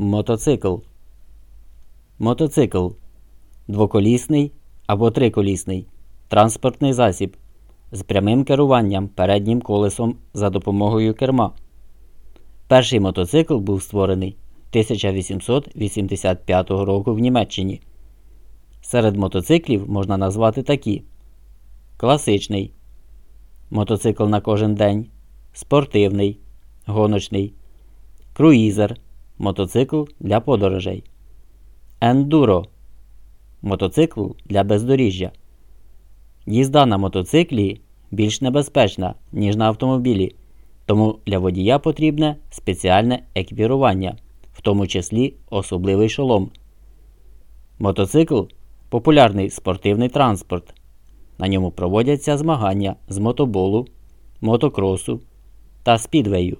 Мотоцикл. Мотоцикл. Двоколісний або триколісний. Транспортний засіб. З прямим керуванням переднім колесом за допомогою керма. Перший мотоцикл був створений 1885 року в Німеччині. Серед мотоциклів можна назвати такі: класичний, мотоцикл на кожен день, спортивний, гоночний, круїзер, мотоцикл для подорожей, ендуро мотоцикл для бездоріжжя. Їзда на мотоциклі більш небезпечна, ніж на автомобілі, тому для водія потрібне спеціальне еквірування, в тому числі особливий шолом. Мотоцикл популярний спортивний транспорт. На ньому проводяться змагання з мотоболу, мотокросу та спідвею.